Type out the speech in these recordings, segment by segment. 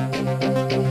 大都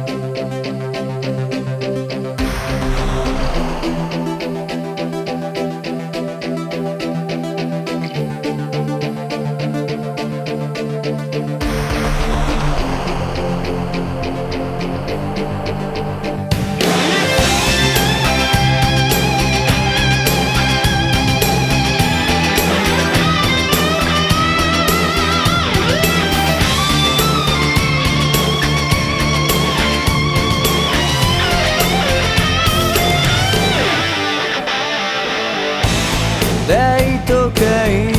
okay.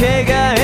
걔가